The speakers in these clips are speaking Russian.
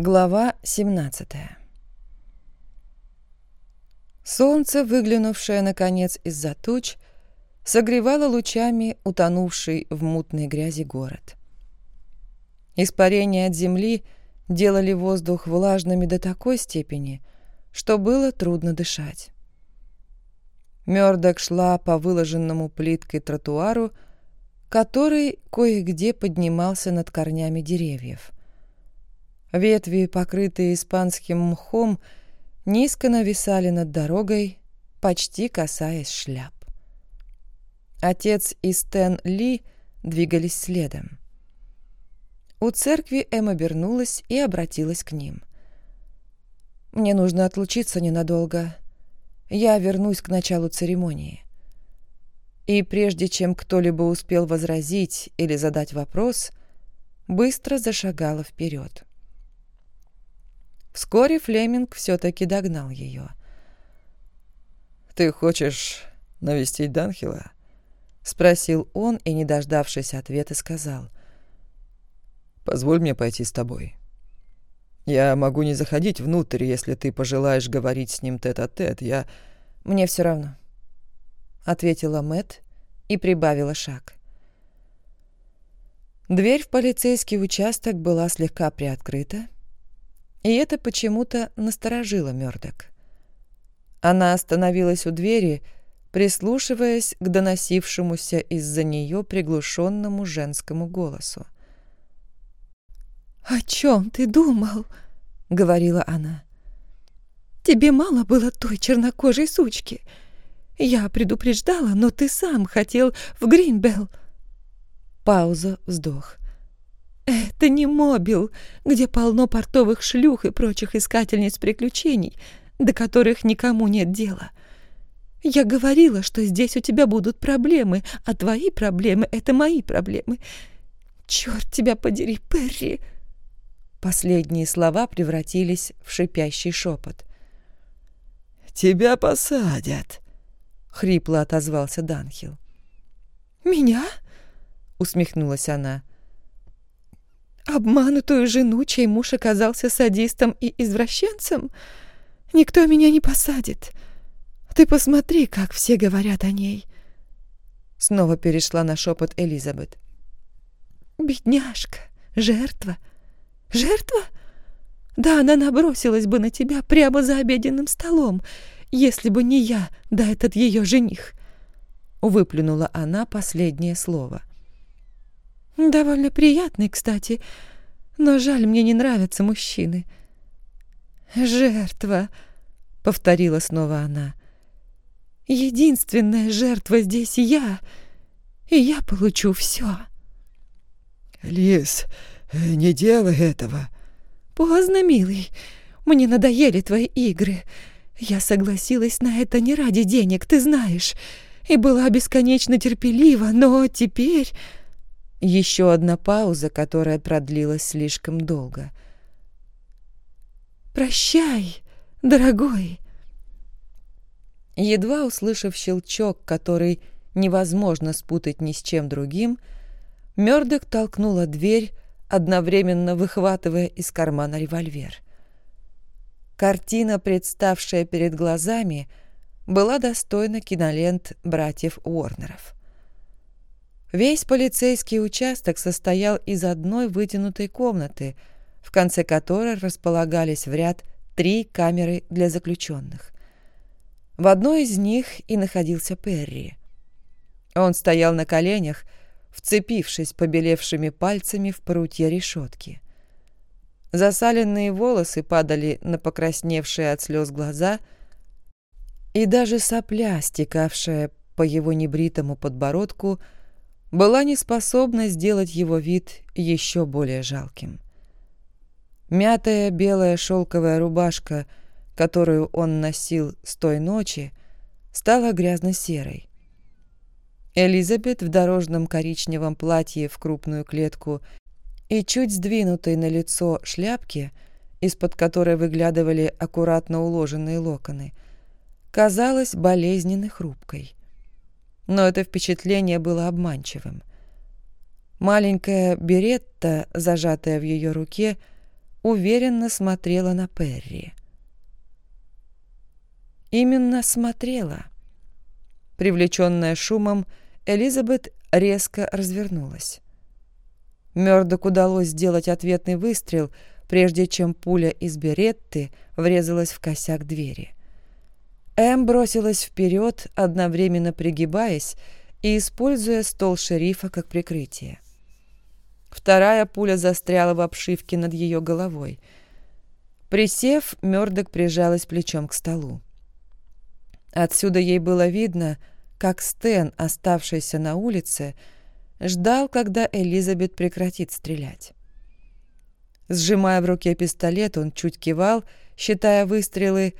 Глава 17 Солнце, выглянувшее, наконец, из-за туч, согревало лучами утонувший в мутной грязи город. Испарения от земли делали воздух влажными до такой степени, что было трудно дышать. Мёрдок шла по выложенному плиткой тротуару, который кое-где поднимался над корнями деревьев. Ветви, покрытые испанским мхом, низко нависали над дорогой, почти касаясь шляп. Отец и Стэн Ли двигались следом. У церкви Эм обернулась и обратилась к ним. «Мне нужно отлучиться ненадолго. Я вернусь к началу церемонии». И прежде чем кто-либо успел возразить или задать вопрос, быстро зашагала вперед. Вскоре Флеминг все-таки догнал ее. «Ты хочешь навестить Данхила?» — спросил он и, не дождавшись ответа, сказал. «Позволь мне пойти с тобой. Я могу не заходить внутрь, если ты пожелаешь говорить с ним тет-а-тет. -тет. Я...» «Мне все равно», — ответила Мэт и прибавила шаг. Дверь в полицейский участок была слегка приоткрыта, и это почему-то насторожило Мёрдок. Она остановилась у двери, прислушиваясь к доносившемуся из-за нее приглушенному женскому голосу. «О чем ты думал?» — говорила она. «Тебе мало было той чернокожей сучки. Я предупреждала, но ты сам хотел в Гринбелл». Пауза, вздох. Это не мобил, где полно портовых шлюх и прочих искательниц приключений, до которых никому нет дела. Я говорила, что здесь у тебя будут проблемы, а твои проблемы — это мои проблемы. Черт тебя подери, Перри!» Последние слова превратились в шипящий шепот. «Тебя посадят», — хрипло отозвался Данхил. «Меня?» — усмехнулась она. Обманутую жену, чей муж оказался садистом и извращенцем? Никто меня не посадит. Ты посмотри, как все говорят о ней. Снова перешла на шепот Элизабет. Бедняжка, жертва. Жертва? Да, она набросилась бы на тебя прямо за обеденным столом, если бы не я, да этот ее жених. Выплюнула она последнее слово. Довольно приятный, кстати, но жаль, мне не нравятся мужчины. Жертва, повторила снова она. Единственная жертва здесь я, и я получу все. Лис, не делай этого. Поздно, милый. Мне надоели твои игры. Я согласилась на это не ради денег, ты знаешь, и была бесконечно терпелива, но теперь еще одна пауза, которая продлилась слишком долго. «Прощай, дорогой!» Едва услышав щелчок, который невозможно спутать ни с чем другим, Мёрдок толкнула дверь, одновременно выхватывая из кармана револьвер. Картина, представшая перед глазами, была достойна кинолент братьев Уорнеров. Весь полицейский участок состоял из одной вытянутой комнаты, в конце которой располагались в ряд три камеры для заключенных. В одной из них и находился Перри. Он стоял на коленях, вцепившись побелевшими пальцами в прутья решетки. Засаленные волосы падали на покрасневшие от слез глаза, и даже сопля, стекавшая по его небритому подбородку, — была не способна сделать его вид еще более жалким. Мятая белая шелковая рубашка, которую он носил с той ночи, стала грязно-серой. Элизабет в дорожном коричневом платье в крупную клетку и чуть сдвинутой на лицо шляпке, из-под которой выглядывали аккуратно уложенные локоны, казалась болезненно хрупкой но это впечатление было обманчивым. Маленькая беретта, зажатая в ее руке, уверенно смотрела на Перри. Именно смотрела. Привлеченная шумом, Элизабет резко развернулась. Мёрдок удалось сделать ответный выстрел, прежде чем пуля из беретты врезалась в косяк двери. Эм бросилась вперед, одновременно пригибаясь и используя стол шерифа как прикрытие. Вторая пуля застряла в обшивке над ее головой. Присев, Мёрдок прижалась плечом к столу. Отсюда ей было видно, как Стэн, оставшийся на улице, ждал, когда Элизабет прекратит стрелять. Сжимая в руке пистолет, он чуть кивал, считая выстрелы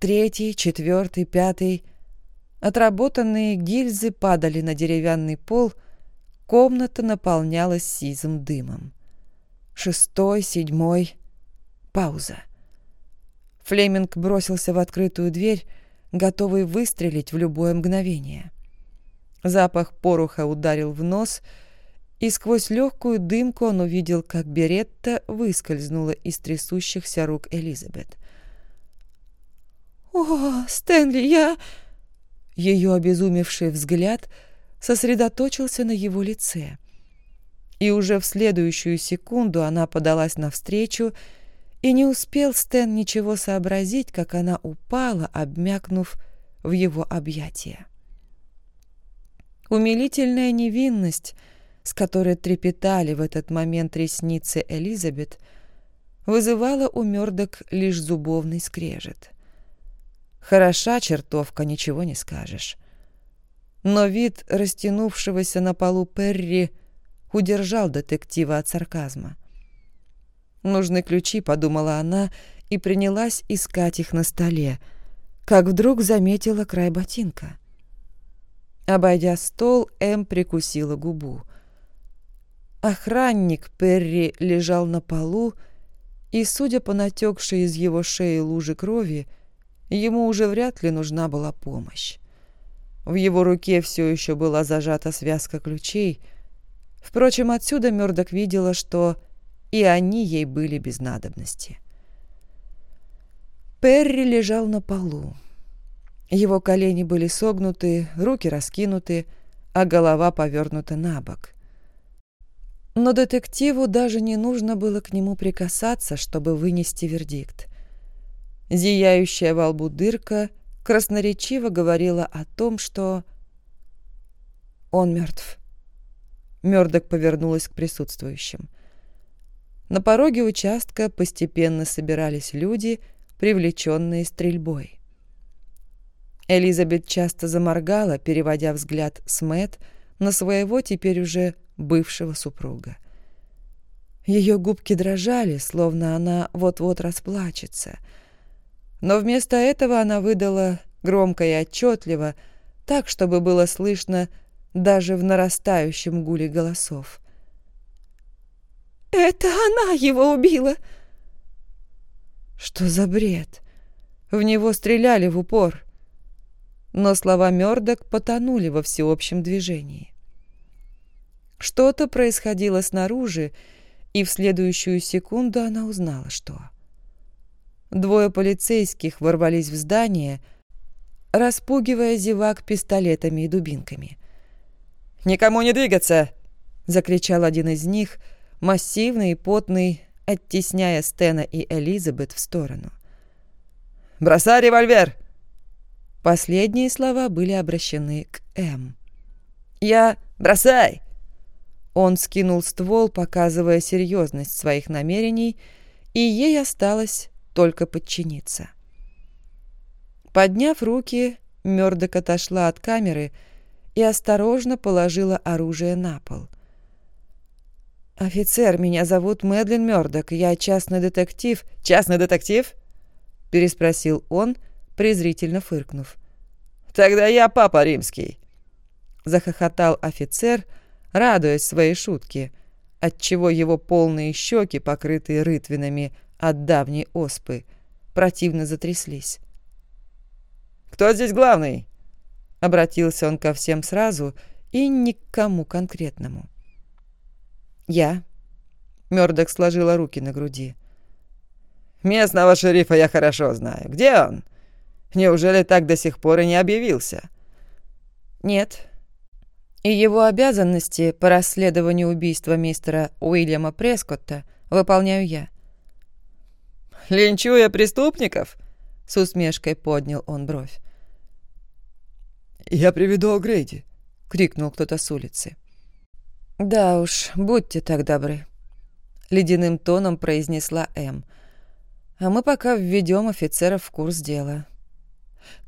третий, четвертый, пятый. Отработанные гильзы падали на деревянный пол, комната наполнялась сизым дымом. Шестой, седьмой. Пауза. Флеминг бросился в открытую дверь, готовый выстрелить в любое мгновение. Запах пороха ударил в нос, и сквозь легкую дымку он увидел, как Беретта выскользнула из трясущихся рук Элизабет. «О, Стэнли, я...» Ее обезумевший взгляд сосредоточился на его лице. И уже в следующую секунду она подалась навстречу, и не успел Стэн ничего сообразить, как она упала, обмякнув в его объятия. Умилительная невинность, с которой трепетали в этот момент ресницы Элизабет, вызывала у Мёрдок лишь зубовный скрежет. Хороша чертовка, ничего не скажешь. Но вид растянувшегося на полу Перри удержал детектива от сарказма. «Нужны ключи», — подумала она, и принялась искать их на столе, как вдруг заметила край ботинка. Обойдя стол, Эм прикусила губу. Охранник Перри лежал на полу, и, судя по натекшей из его шеи луже крови, ему уже вряд ли нужна была помощь. В его руке все еще была зажата связка ключей. Впрочем, отсюда Мёрдок видела, что и они ей были без надобности. Перри лежал на полу. Его колени были согнуты, руки раскинуты, а голова повернута на бок. Но детективу даже не нужно было к нему прикасаться, чтобы вынести вердикт. Зияющая во лбу дырка красноречиво говорила о том, что он мертв. Мёрдок повернулась к присутствующим. На пороге участка постепенно собирались люди, привлеченные стрельбой. Элизабет часто заморгала, переводя взгляд с Мэтт на своего теперь уже бывшего супруга. Ее губки дрожали, словно она вот-вот расплачется. Но вместо этого она выдала громко и отчетливо, так, чтобы было слышно даже в нарастающем гуле голосов. «Это она его убила!» Что за бред? В него стреляли в упор. Но слова Мёрдок потонули во всеобщем движении. Что-то происходило снаружи, и в следующую секунду она узнала, что... Двое полицейских ворвались в здание, распугивая зевак пистолетами и дубинками. «Никому не двигаться!» — закричал один из них — массивный и потный, оттесняя Стена и Элизабет в сторону. «Бросай револьвер!» Последние слова были обращены к М. «Я... Бросай!» Он скинул ствол, показывая серьезность своих намерений, и ей осталось только подчиниться. Подняв руки, Мёрдок отошла от камеры и осторожно положила оружие на пол — «Офицер, меня зовут Мэдлин Мёрдок, я частный детектив». «Частный детектив?» — переспросил он, презрительно фыркнув. «Тогда я папа римский», — захохотал офицер, радуясь своей шутке, отчего его полные щеки, покрытые рытвинами от давней оспы, противно затряслись. «Кто здесь главный?» — обратился он ко всем сразу и ни к кому конкретному. «Я». Мёрдок сложила руки на груди. Местного шерифа я хорошо знаю. Где он? Неужели так до сих пор и не объявился?» «Нет. И его обязанности по расследованию убийства мистера Уильяма Прескотта выполняю я». «Линчуя преступников?» — с усмешкой поднял он бровь. «Я приведу О'Грейди», — крикнул кто-то с улицы. «Да уж, будьте так добры», — ледяным тоном произнесла М. «А мы пока введем офицеров в курс дела».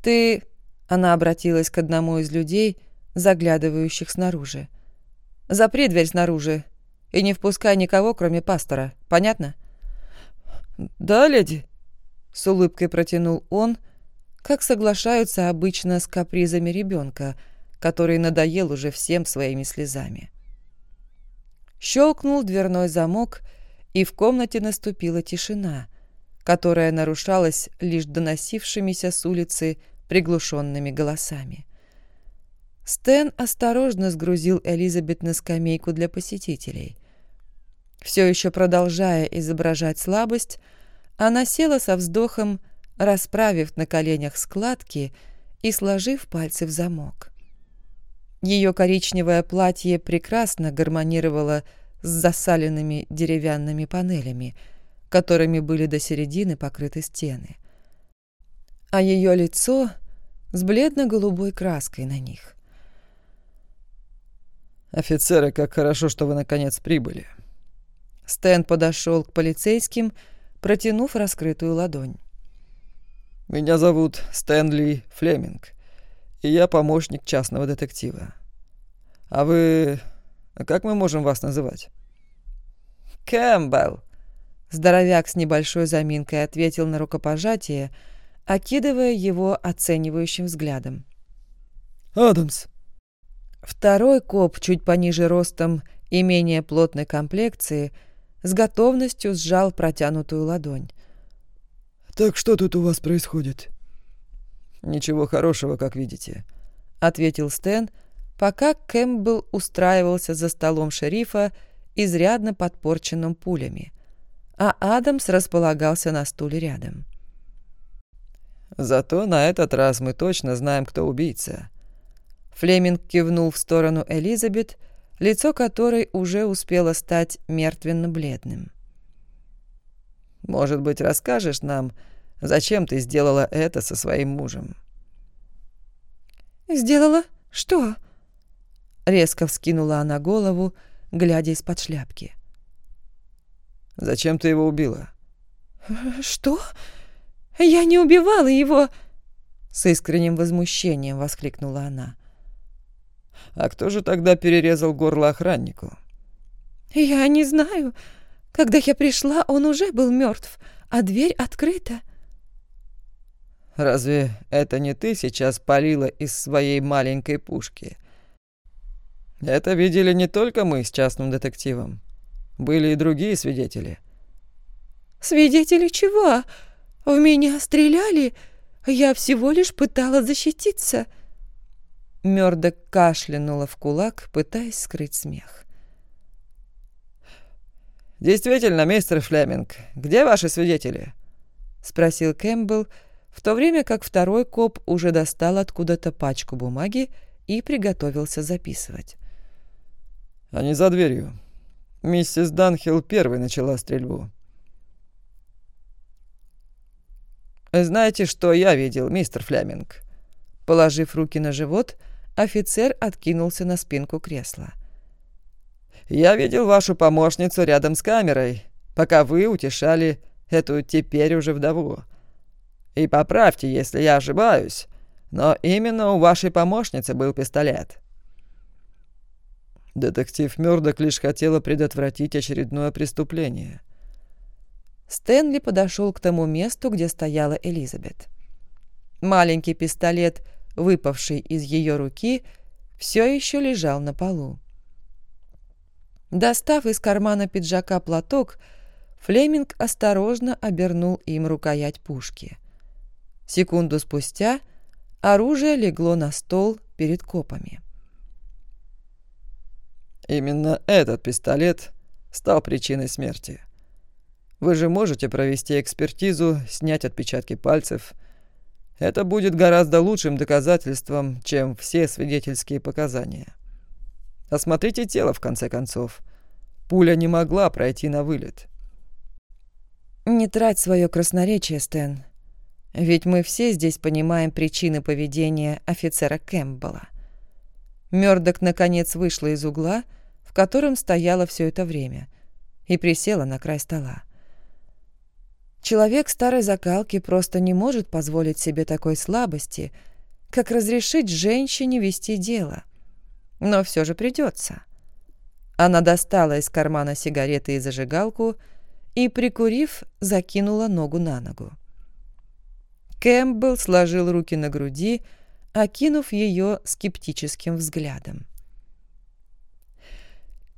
«Ты...» — она обратилась к одному из людей, заглядывающих снаружи. «Запри дверь снаружи и не впускай никого, кроме пастора. Понятно?» «Да, леди», — с улыбкой протянул он, как соглашаются обычно с капризами ребенка, который надоел уже всем своими слезами. Щелкнул дверной замок, и в комнате наступила тишина, которая нарушалась лишь доносившимися с улицы приглушенными голосами. Стэн осторожно сгрузил Элизабет на скамейку для посетителей. Все еще продолжая изображать слабость, она села со вздохом, расправив на коленях складки и сложив пальцы в замок. Ее коричневое платье прекрасно гармонировало с засаленными деревянными панелями, которыми были до середины покрыты стены. А ее лицо с бледно-голубой краской на них. «Офицеры, как хорошо, что вы наконец прибыли», Стэн подошел к полицейским, протянув раскрытую ладонь. «Меня зовут Стэнли Флеминг, и я помощник частного детектива. А вы... как мы можем вас называть?» «Кэмпбелл», — здоровяк с небольшой заминкой ответил на рукопожатие, окидывая его оценивающим взглядом. «Адамс». Второй коп, чуть пониже ростом и менее плотной комплекции, — с готовностью сжал протянутую ладонь. «Так что тут у вас происходит?» «Ничего хорошего, как видите», — ответил Стэн, пока Кэмпбелл устраивался за столом шерифа, изрядно подпорченным пулями, а Адамс располагался на стуле рядом. «Зато на этот раз мы точно знаем, кто убийца». Флеминг кивнул в сторону Элизабет, — лицо которой уже успело стать мертвенно-бледным. «Может быть, расскажешь нам, зачем ты сделала это со своим мужем?» «Сделала что?» Резко вскинула она голову, глядя из-под шляпки. «Зачем ты его убила?» «Что? Я не убивала его!» С искренним возмущением воскликнула она. А кто же тогда перерезал горло охраннику? Я не знаю. Когда я пришла, он уже был мертв, а дверь открыта. Разве это не ты сейчас палила из своей маленькой пушки? Это видели не только мы с частным детективом. Были и другие свидетели. Свидетели чего? В меня стреляли. Я всего лишь пыталась защититься. — Мёрдок кашлянула в кулак, пытаясь скрыть смех. «Действительно, мистер Флеминг, где ваши свидетели?» — спросил Кэмпбелл, в то время как второй коп уже достал откуда-то пачку бумаги и приготовился записывать. «Они за дверью. Миссис Данхилл первой начала стрельбу». «Знаете, что я видел, мистер Флеминг?» Положив руки на живот, — Офицер откинулся на спинку кресла. «Я видел вашу помощницу рядом с камерой, пока вы утешали эту теперь уже вдову. И поправьте, если я ошибаюсь, но именно у вашей помощницы был пистолет». Детектив Мёрдок лишь хотела предотвратить очередное преступление. Стэнли подошел к тому месту, где стояла Элизабет. Маленький пистолет выпавший из ее руки, все еще лежал на полу. Достав из кармана пиджака платок, Флеминг осторожно обернул им рукоять пушки. Секунду спустя оружие легло на стол перед копами. «Именно этот пистолет стал причиной смерти. Вы же можете провести экспертизу, снять отпечатки пальцев. Это будет гораздо лучшим доказательством, чем все свидетельские показания. Осмотрите тело, в конце концов. Пуля не могла пройти на вылет. Не трать свое красноречие, Стэн. Ведь мы все здесь понимаем причины поведения офицера Кэмпбелла. Мёрдок наконец вышла из угла, в котором стояла все это время, и присела на край стола. Человек старой закалки просто не может позволить себе такой слабости, как разрешить женщине вести дело. Но все же придется. Она достала из кармана сигареты и зажигалку и, прикурив, закинула ногу на ногу. Кэмпбелл сложил руки на груди, окинув ее скептическим взглядом.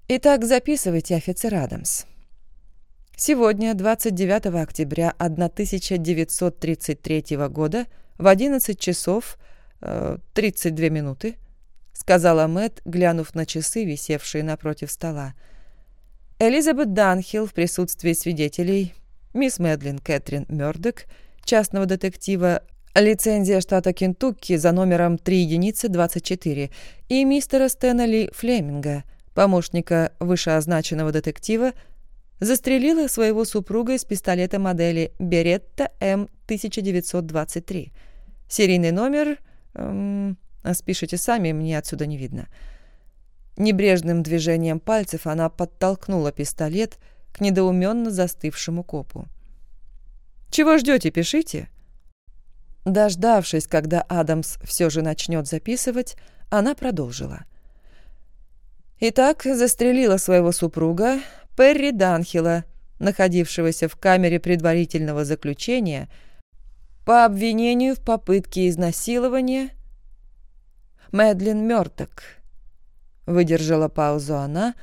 «Итак, записывайте, офицер Адамс. Сегодня, 29 октября 1933 года, в 11 часов э, 32 минуты, сказала Мэт, глянув на часы, висевшие напротив стола. Элизабет Данхилл в присутствии свидетелей, мисс Мэдлин Кэтрин Мёрдок, частного детектива, лицензия штата Кентукки за номером 3 единицы 24 и мистера Стэнли Флеминга, помощника вышеозначенного детектива, застрелила своего супруга из пистолета модели Беретта М1923. Серийный номер... Эм, спишите сами, мне отсюда не видно. Небрежным движением пальцев она подтолкнула пистолет к недоуменно застывшему копу. «Чего ждете, пишите?» Дождавшись, когда Адамс все же начнет записывать, она продолжила. Итак, застрелила своего супруга, Перри Данхила, находившегося в камере предварительного заключения, по обвинению в попытке изнасилования Мэдлин Мёрток. Выдержала паузу она,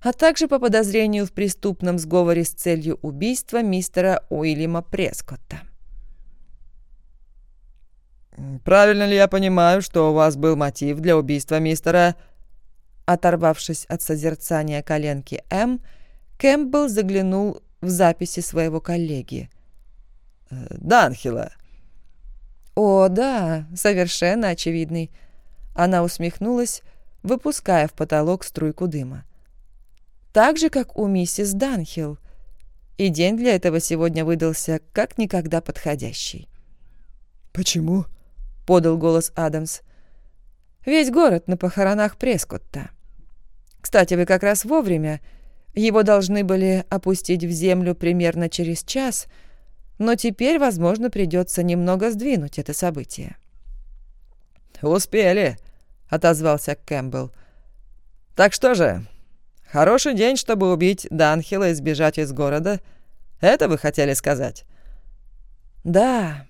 а также по подозрению в преступном сговоре с целью убийства мистера Уильяма Прескотта. «Правильно ли я понимаю, что у вас был мотив для убийства мистера Оторвавшись от созерцания коленки М, Кэмпбелл заглянул в записи своего коллеги. «Э, «Данхила». «О, да, совершенно очевидный». Она усмехнулась, выпуская в потолок струйку дыма. «Так же, как у миссис Данхилл. И день для этого сегодня выдался как никогда подходящий». «Почему?» — подал голос Адамс. «Весь город на похоронах Прескотта. Кстати, вы как раз вовремя. Его должны были опустить в землю примерно через час, но теперь, возможно, придется немного сдвинуть это событие. «Успели», — отозвался Кэмпбелл. «Так что же, хороший день, чтобы убить Данхила и сбежать из города. Это вы хотели сказать?» «Да,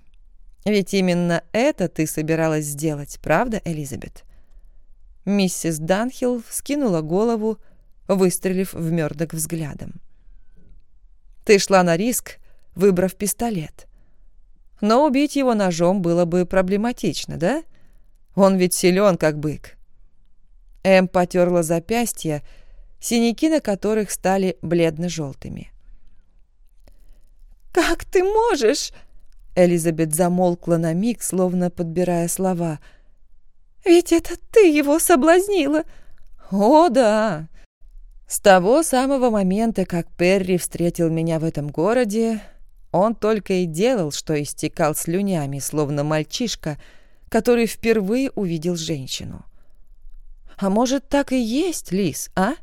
ведь именно это ты собиралась сделать, правда, Элизабет?» Миссис Данхилл вскинула голову, выстрелив в Мёрдок взглядом. «Ты шла на риск, выбрав пистолет. Но убить его ножом было бы проблематично, да? Он ведь силен, как бык». Эм потерла запястья, синяки на которых стали бледно-желтыми. «Как ты можешь?» Элизабет замолкла на миг, словно подбирая слова – ведь это ты его соблазнила!» «О, да!» С того самого момента, как Перри встретил меня в этом городе, он только и делал, что истекал слюнями, словно мальчишка, который впервые увидел женщину. «А может, так и есть, Лис, а?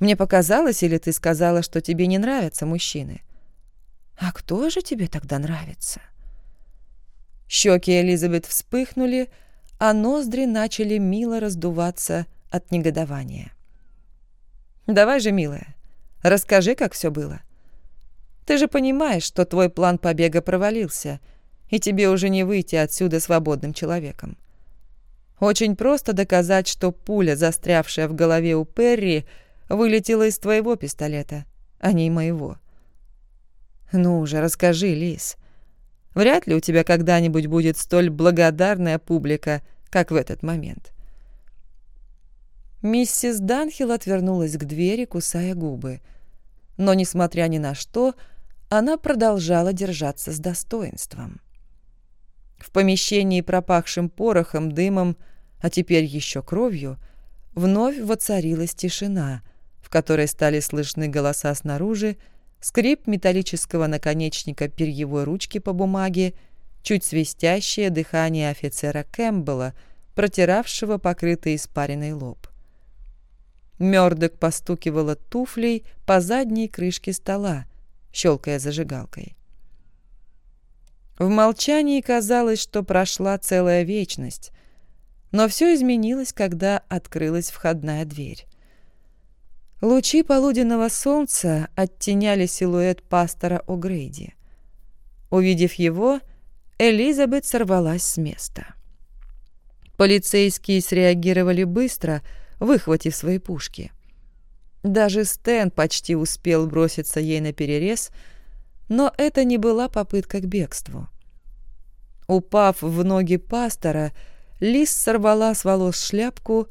Мне показалось, или ты сказала, что тебе не нравятся мужчины? А кто же тебе тогда нравится?» Щеки Элизабет вспыхнули, а ноздри начали мило раздуваться от негодования. «Давай же, милая, расскажи, как все было. Ты же понимаешь, что твой план побега провалился, и тебе уже не выйти отсюда свободным человеком. Очень просто доказать, что пуля, застрявшая в голове у Перри, вылетела из твоего пистолета, а не моего. Ну уже, расскажи, Лис. Вряд ли у тебя когда-нибудь будет столь благодарная публика, как в этот момент. Миссис Данхилл отвернулась к двери, кусая губы. но, несмотря ни на что, она продолжала держаться с достоинством. В помещении, пропахшим порохом, дымом, а теперь еще кровью, вновь воцарилась тишина, в которой стали слышны голоса снаружи, скрип металлического наконечника перьевой ручки по бумаге, чуть свистящее дыхание офицера Кэмпбелла, протиравшего покрытый испаренный лоб. Мёрдок постукивала туфлей по задней крышке стола, щелкая зажигалкой. В молчании казалось, что прошла целая вечность, но все изменилось, когда открылась входная дверь. Лучи полуденного солнца оттеняли силуэт пастора О'Грейди. Увидев его, Элизабет сорвалась с места. Полицейские среагировали быстро, выхватив свои пушки. Даже Стэн почти успел броситься ей на перерез, но это не была попытка к бегству. Упав в ноги пастора, Лис сорвала с волос шляпку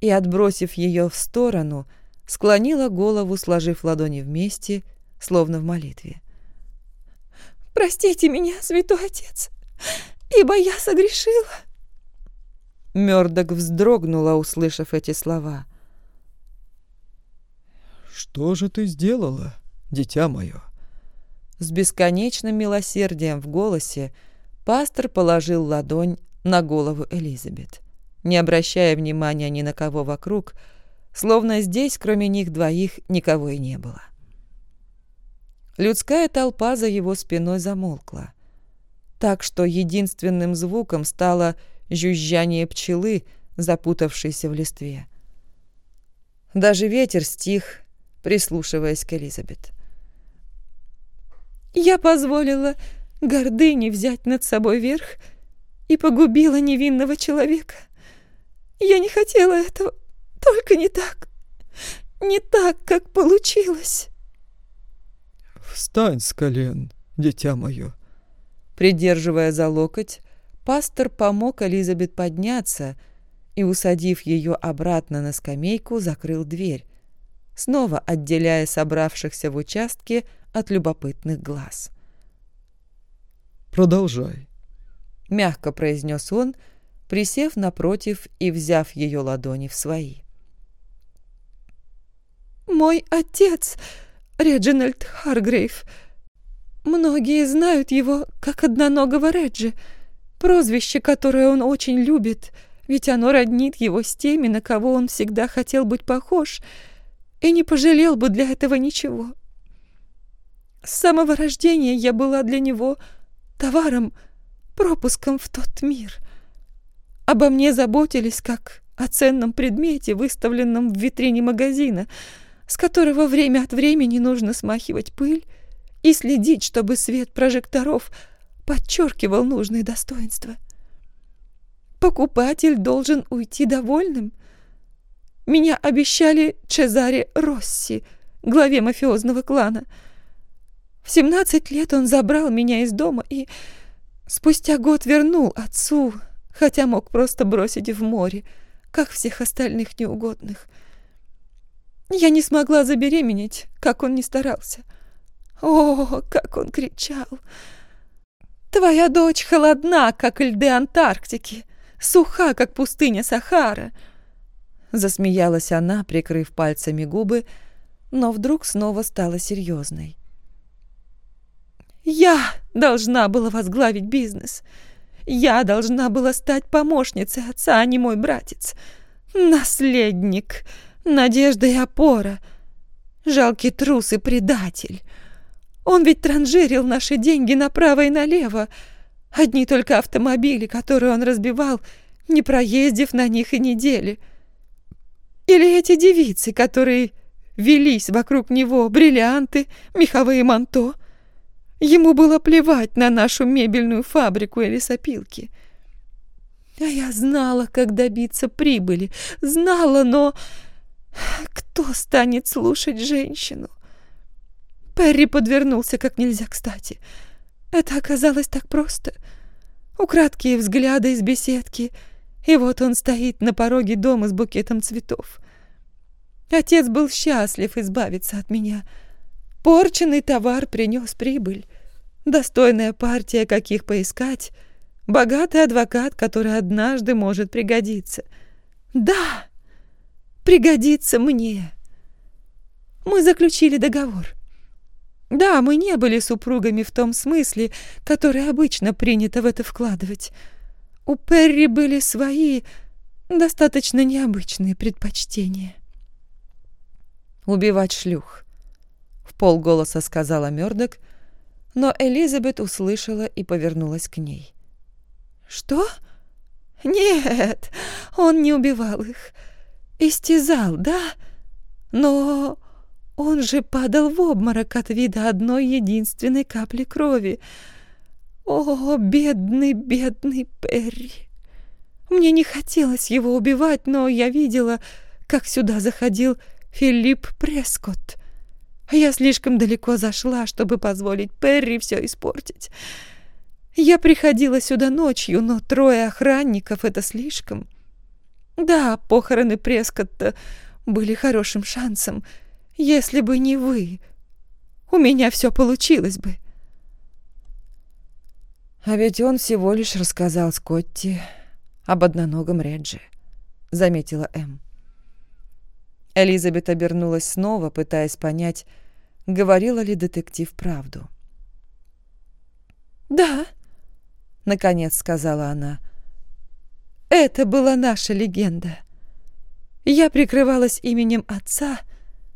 и, отбросив ее в сторону, — склонила голову, сложив ладони вместе, словно в молитве. «Простите меня, святой отец, ибо я согрешила». Мёрдок вздрогнула, услышав эти слова. «Что же ты сделала, дитя мое?» С бесконечным милосердием в голосе пастор положил ладонь на голову Элизабет, не обращая внимания ни на кого вокруг, словно здесь, кроме них двоих, никого и не было. Людская толпа за его спиной замолкла, так что единственным звуком стало жужжание пчелы, запутавшейся в листве. Даже ветер стих, прислушиваясь к Элизабет. «Я позволила гордыне взять над собой верх и погубила невинного человека. Я не хотела этого, только не так. Не так, как получилось. Встань с колен, дитя мое. Придерживая за локоть, пастор помог Элизабет подняться и, усадив ее обратно на скамейку, закрыл дверь, снова отделяя собравшихся в участке от любопытных глаз. «Продолжай», — мягко произнес он, присев напротив и взяв ее ладони в свои. Мой отец, Реджинальд Харгрейв. Многие знают его как одноногого Реджи, прозвище, которое он очень любит, ведь оно роднит его с теми, на кого он всегда хотел быть похож, и не пожалел бы для этого ничего. С самого рождения я была для него товаром, пропуском в тот мир. Обо мне заботились как о ценном предмете, выставленном в витрине магазина — с которого время от времени нужно смахивать пыль и следить, чтобы свет прожекторов подчеркивал нужные достоинства. Покупатель должен уйти довольным. Меня обещали Чезаре Росси, главе мафиозного клана. В 17 лет он забрал меня из дома и спустя год вернул отцу, хотя мог просто бросить в море, как всех остальных неугодных. Я не смогла забеременеть, как он не старался. О, как он кричал! Твоя дочь холодна, как льды Антарктики, суха, как пустыня Сахара. Засмеялась она, прикрыв пальцами губы, но вдруг снова стала серьезной. Я должна была возглавить бизнес. Я должна была стать помощницей отца, а не мой братец. Наследник надежда и опора. Жалкий трус и предатель. Он ведь транжирил наши деньги направо и налево. Одни только автомобили, которые он разбивал, не проездив на них и недели. Или эти девицы, которые велись вокруг него, бриллианты, меховые манто. Ему было плевать на нашу мебельную фабрику или сопилки. А я знала, как добиться прибыли. Знала, но... Кто станет слушать женщину? Перри подвернулся как нельзя кстати. Это оказалось так просто. Украдкие взгляды из беседки, и вот он стоит на пороге дома с букетом цветов. Отец был счастлив избавиться от меня, Порченный товар принес прибыль. Достойная партия, каких поискать. Богатый адвокат, который однажды может пригодиться. Да, пригодится мне. Мы заключили договор. Да, мы не были супругами в том смысле, который обычно принято в это вкладывать. У Перри были свои, достаточно необычные предпочтения. «Убивать шлюх», — в полголоса сказала Мёрдок, но Элизабет услышала и повернулась к ней. «Что? Нет, он не убивал их. Истязал, да? Но он же падал в обморок от вида одной единственной капли крови. О, бедный, бедный Перри! Мне не хотелось его убивать, но я видела, как сюда заходил Филипп Прескотт. Я слишком далеко зашла, чтобы позволить Перри все испортить. Я приходила сюда ночью, но трое охранников — это слишком. Да, похороны Прескотта были хорошим шансом — если бы не вы, у меня все получилось бы. А ведь он всего лишь рассказал Скотти об одноногом Реджи, заметила Эм. Элизабет обернулась снова, пытаясь понять, говорила ли детектив правду. «Да», — наконец сказала она, — «это была наша легенда. Я прикрывалась именем отца, —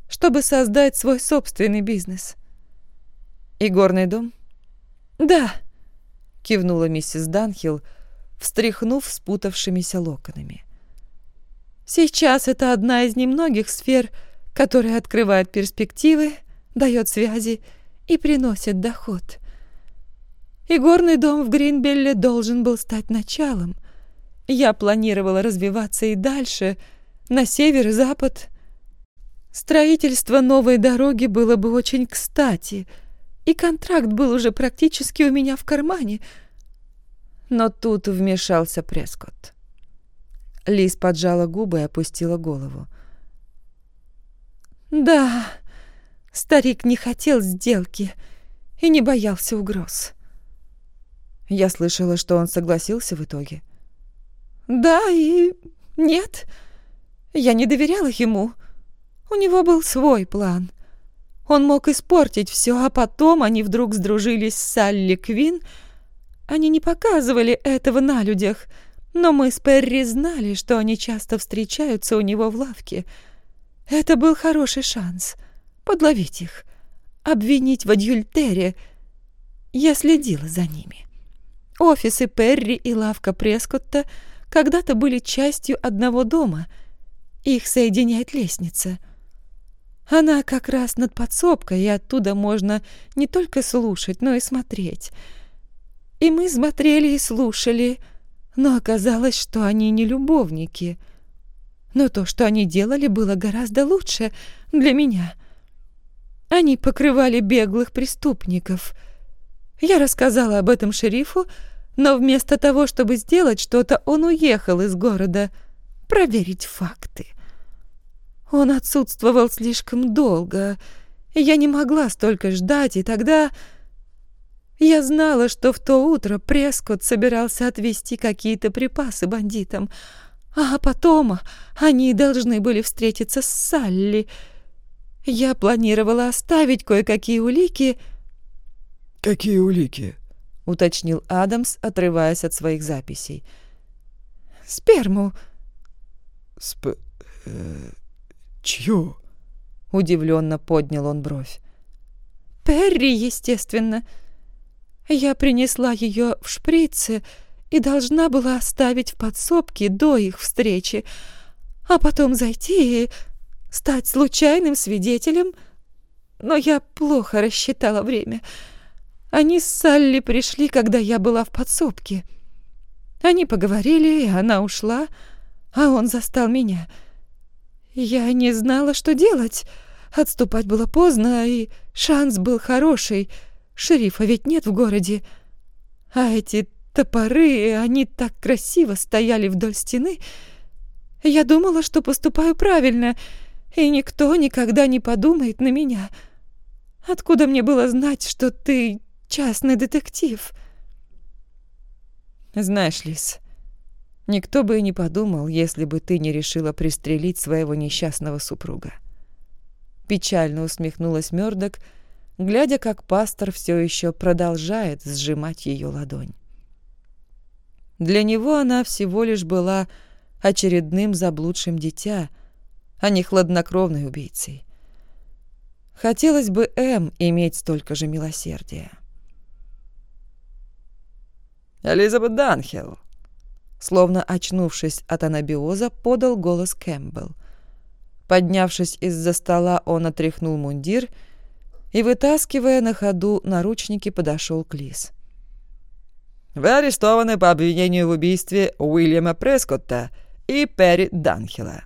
чтобы создать свой собственный бизнес. «И горный дом?» «Да», — кивнула миссис Данхилл, встряхнув спутавшимися локонами. «Сейчас это одна из немногих сфер, которая открывает перспективы, дает связи и приносит доход. И горный дом в Гринбелле должен был стать началом. Я планировала развиваться и дальше, на север и запад, Строительство новой дороги было бы очень кстати, и контракт был уже практически у меня в кармане. Но тут вмешался Прескотт. Лиз поджала губы и опустила голову. «Да, старик не хотел сделки и не боялся угроз». Я слышала, что он согласился в итоге. «Да и нет, я не доверяла ему». У него был свой план. Он мог испортить все, а потом они вдруг сдружились с Салли Квин. Они не показывали этого на людях, но мы с Перри знали, что они часто встречаются у него в лавке. Это был хороший шанс подловить их, обвинить в адюльтере. Я следила за ними. Офисы Перри и лавка Прескотта когда-то были частью одного дома. Их соединяет лестница — она как раз над подсобкой, и оттуда можно не только слушать, но и смотреть. И мы смотрели и слушали, но оказалось, что они не любовники. Но то, что они делали, было гораздо лучше для меня. Они покрывали беглых преступников. Я рассказала об этом шерифу, но вместо того, чтобы сделать что-то, он уехал из города проверить факты. Он отсутствовал слишком долго, я не могла столько ждать, и тогда... Я знала, что в то утро Прескот собирался отвезти какие-то припасы бандитам, а потом они должны были встретиться с Салли. Я планировала оставить кое-какие улики... «Какие улики?» — уточнил Адамс, отрываясь от своих записей. «Сперму». «Сп... Э, «Чью?» — удивленно поднял он бровь. «Перри, естественно. Я принесла ее в шприце и должна была оставить в подсобке до их встречи, а потом зайти и стать случайным свидетелем. Но я плохо рассчитала время. Они с Салли пришли, когда я была в подсобке. Они поговорили, и она ушла, а он застал меня — я не знала, что делать. Отступать было поздно, и шанс был хороший. Шерифа ведь нет в городе. А эти топоры, они так красиво стояли вдоль стены. Я думала, что поступаю правильно, и никто никогда не подумает на меня. Откуда мне было знать, что ты частный детектив?» «Знаешь, Лис, никто бы и не подумал, если бы ты не решила пристрелить своего несчастного супруга». Печально усмехнулась Мёрдок, глядя, как пастор все еще продолжает сжимать ее ладонь. Для него она всего лишь была очередным заблудшим дитя, а не хладнокровной убийцей. Хотелось бы М иметь столько же милосердия. «Элизабет Данхилл!» Словно очнувшись от анабиоза, подал голос Кэмпбелл. Поднявшись из-за стола, он отряхнул мундир и, вытаскивая на ходу наручники, подошел к Лиз. «Вы арестованы по обвинению в убийстве Уильяма Прескотта и Перри Данхилла.